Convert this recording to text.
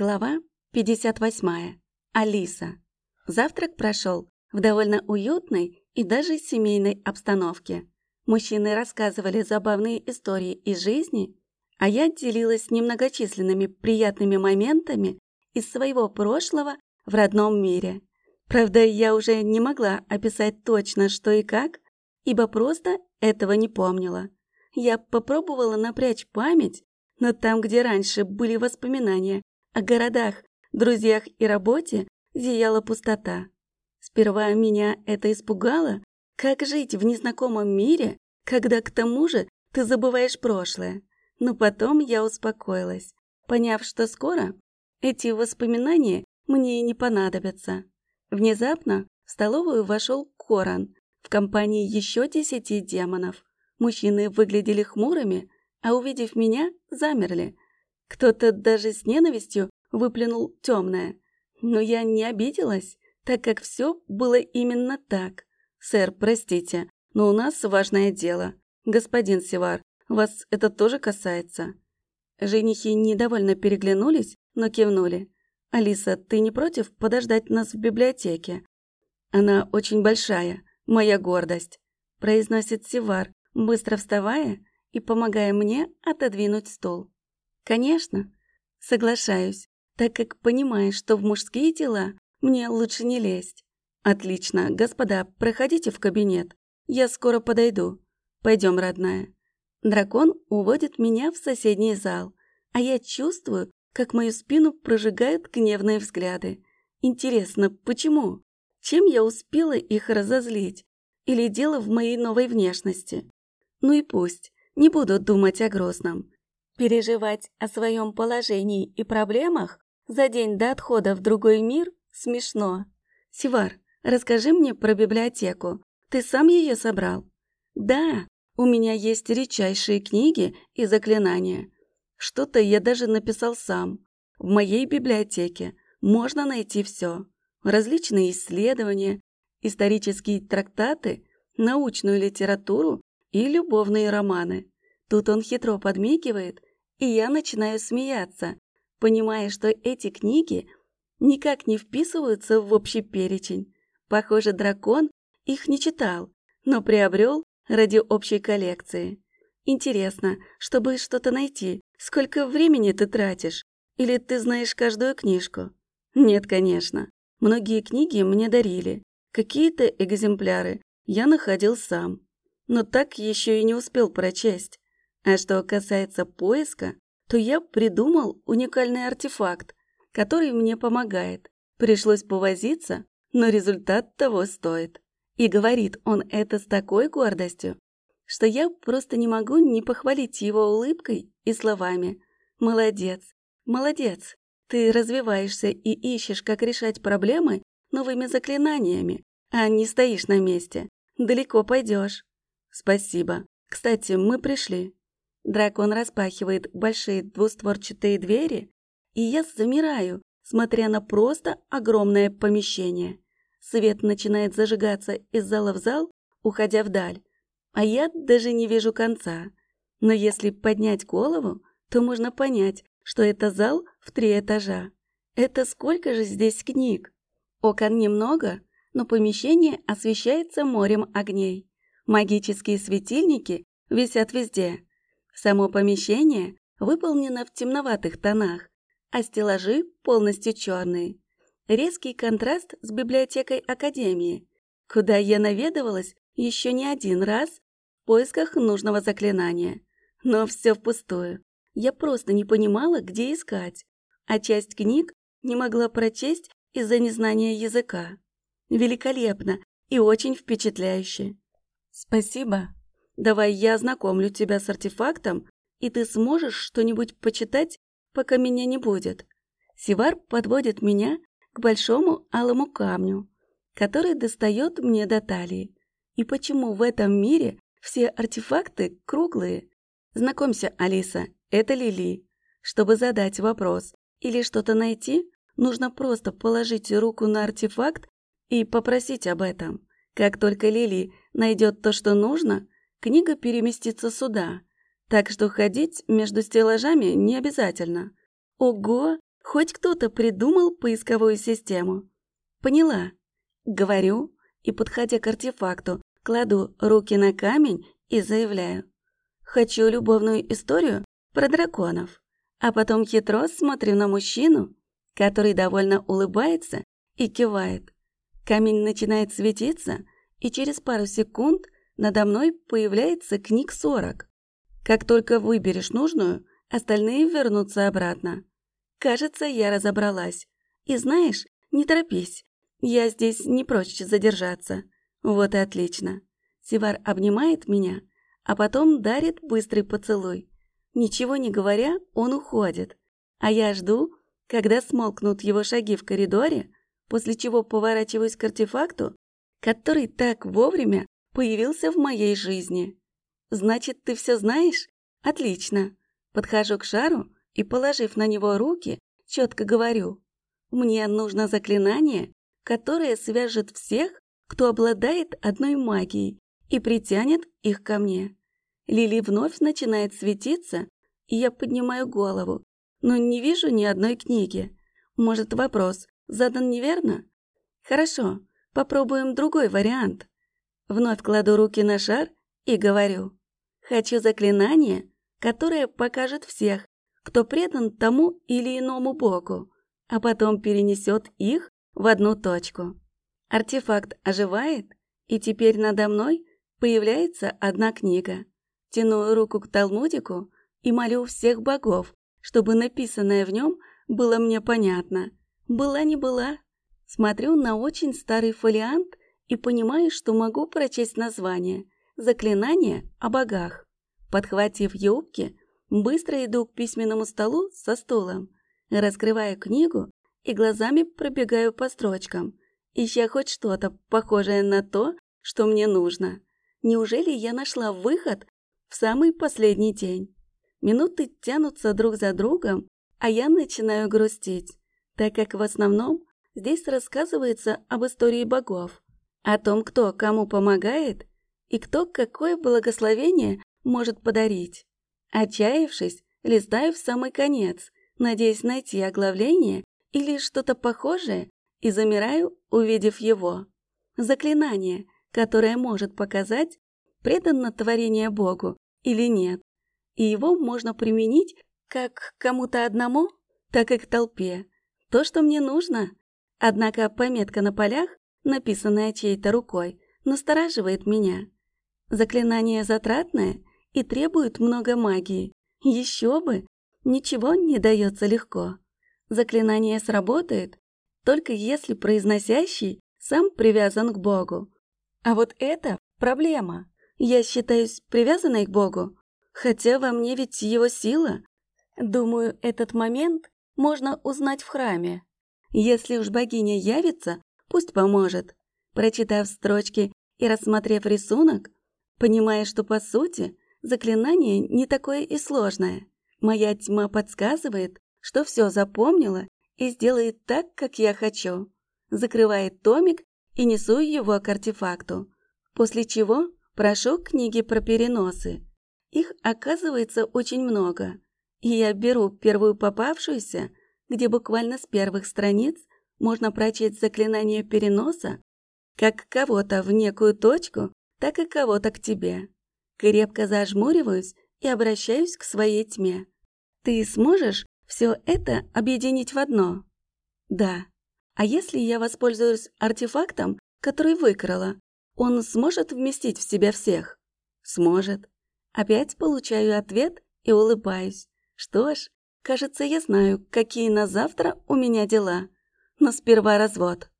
Глава 58. Алиса. Завтрак прошел в довольно уютной и даже семейной обстановке. Мужчины рассказывали забавные истории из жизни, а я делилась немногочисленными приятными моментами из своего прошлого в родном мире. Правда, я уже не могла описать точно, что и как, ибо просто этого не помнила. Я попробовала напрячь память, но там, где раньше были воспоминания о городах, друзьях и работе зияла пустота. Сперва меня это испугало, как жить в незнакомом мире, когда к тому же ты забываешь прошлое. Но потом я успокоилась, поняв, что скоро эти воспоминания мне и не понадобятся. Внезапно в столовую вошел Коран в компании еще десяти демонов. Мужчины выглядели хмурыми, а увидев меня, замерли, кто-то даже с ненавистью выплюнул темное. Но я не обиделась, так как все было именно так. «Сэр, простите, но у нас важное дело. Господин Севар, вас это тоже касается». Женихи недовольно переглянулись, но кивнули. «Алиса, ты не против подождать нас в библиотеке?» «Она очень большая, моя гордость», — произносит Севар, быстро вставая и помогая мне отодвинуть стул. Конечно, соглашаюсь, так как понимаю, что в мужские дела мне лучше не лезть. Отлично, господа, проходите в кабинет. Я скоро подойду. Пойдем, родная. Дракон уводит меня в соседний зал, а я чувствую, как мою спину прожигают гневные взгляды. Интересно, почему? Чем я успела их разозлить? Или дело в моей новой внешности? Ну и пусть, не буду думать о грустном. Переживать о своем положении и проблемах за день до отхода в другой мир смешно. Сивар, расскажи мне про библиотеку. Ты сам ее собрал? Да, у меня есть редчайшие книги и заклинания. Что-то я даже написал сам. В моей библиотеке можно найти все. Различные исследования, исторические трактаты, научную литературу и любовные романы. Тут он хитро подмигивает и я начинаю смеяться, понимая, что эти книги никак не вписываются в общий перечень. Похоже, дракон их не читал, но приобрел ради общей коллекции. Интересно, чтобы что-то найти, сколько времени ты тратишь? Или ты знаешь каждую книжку? Нет, конечно. Многие книги мне дарили. Какие-то экземпляры я находил сам. Но так еще и не успел прочесть. А что касается поиска, то я придумал уникальный артефакт, который мне помогает. Пришлось повозиться, но результат того стоит. И говорит он это с такой гордостью, что я просто не могу не похвалить его улыбкой и словами. «Молодец, молодец, ты развиваешься и ищешь, как решать проблемы новыми заклинаниями, а не стоишь на месте. Далеко пойдешь». «Спасибо. Кстати, мы пришли». Дракон распахивает большие двустворчатые двери, и я замираю, смотря на просто огромное помещение. Свет начинает зажигаться из зала в зал, уходя вдаль, а я даже не вижу конца. Но если поднять голову, то можно понять, что это зал в три этажа. Это сколько же здесь книг? Окон немного, но помещение освещается морем огней. Магические светильники висят везде. Само помещение выполнено в темноватых тонах, а стеллажи полностью черные. Резкий контраст с библиотекой Академии, куда я наведывалась еще не один раз в поисках нужного заклинания. Но все впустую. Я просто не понимала, где искать, а часть книг не могла прочесть из-за незнания языка. Великолепно и очень впечатляюще. Спасибо. Давай я ознакомлю тебя с артефактом, и ты сможешь что-нибудь почитать, пока меня не будет. Сивар подводит меня к большому алому камню, который достает мне до талии. И почему в этом мире все артефакты круглые? Знакомься, Алиса, это Лили. Чтобы задать вопрос или что-то найти, нужно просто положить руку на артефакт и попросить об этом. Как только Лили найдет то, что нужно, книга переместится сюда, так что ходить между стеллажами не обязательно. Ого, Хоть кто-то придумал поисковую систему. Поняла. Говорю и, подходя к артефакту, кладу руки на камень и заявляю. Хочу любовную историю про драконов. А потом хитро смотрю на мужчину, который довольно улыбается и кивает. Камень начинает светиться, и через пару секунд надо мной появляется книг 40. Как только выберешь нужную, остальные вернутся обратно. Кажется, я разобралась. И знаешь, не торопись, я здесь не прочь задержаться. Вот и отлично. Сивар обнимает меня, а потом дарит быстрый поцелуй. Ничего не говоря, он уходит. А я жду, когда смолкнут его шаги в коридоре, после чего поворачиваюсь к артефакту, который так вовремя появился в моей жизни. Значит, ты все знаешь? Отлично. Подхожу к шару и, положив на него руки, четко говорю. Мне нужно заклинание, которое свяжет всех, кто обладает одной магией, и притянет их ко мне. Лили вновь начинает светиться, и я поднимаю голову, но не вижу ни одной книги. Может, вопрос задан неверно? Хорошо, попробуем другой вариант. Вновь кладу руки на шар и говорю. Хочу заклинание, которое покажет всех, кто предан тому или иному богу, а потом перенесет их в одну точку. Артефакт оживает, и теперь надо мной появляется одна книга. Тяну руку к Талмудику и молю всех богов, чтобы написанное в нем было мне понятно. Была не была. Смотрю на очень старый фолиант и понимаю, что могу прочесть название «Заклинание о богах». Подхватив юбки, быстро иду к письменному столу со стулом, раскрываю книгу и глазами пробегаю по строчкам, ища хоть что-то похожее на то, что мне нужно. Неужели я нашла выход в самый последний день. Минуты тянутся друг за другом, а я начинаю грустить, так как в основном здесь рассказывается об истории богов, о том, кто кому помогает и кто какое благословение может подарить. Отчаявшись, листаю в самый конец, надеясь найти оглавление или что-то похожее, и замираю, увидев его. Заклинание, которое может показать, преданно творение Богу или нет, и его можно применить как кому-то одному, так и к толпе. То, что мне нужно. Однако пометка на полях, написанная чьей-то рукой, настораживает меня. Заклинание затратное и требует много магии. Еще бы! Ничего не дается легко. Заклинание сработает, только если произносящий сам привязан к Богу. А вот это проблема. Я считаюсь привязанной к Богу, хотя во мне ведь его сила. Думаю, этот момент можно узнать в храме. Если уж богиня явится, пусть поможет. Прочитав строчки и рассмотрев рисунок, понимая, что по сути заклинание не такое и сложное. Моя тьма подсказывает, что все запомнила и сделает так, как я хочу. Закрывает томик и несу его к артефакту. После чего Прошу книги про переносы. Их оказывается очень много. И я беру первую попавшуюся, где буквально с первых страниц можно прочесть заклинание переноса как кого-то в некую точку, так и кого-то к тебе. Крепко зажмуриваюсь и обращаюсь к своей тьме. Ты сможешь все это объединить в одно? Да. А если я воспользуюсь артефактом, который выкрала, он сможет вместить в себя всех? Сможет. Опять получаю ответ и улыбаюсь. Что ж, кажется, я знаю, какие на завтра у меня дела. Но сперва развод.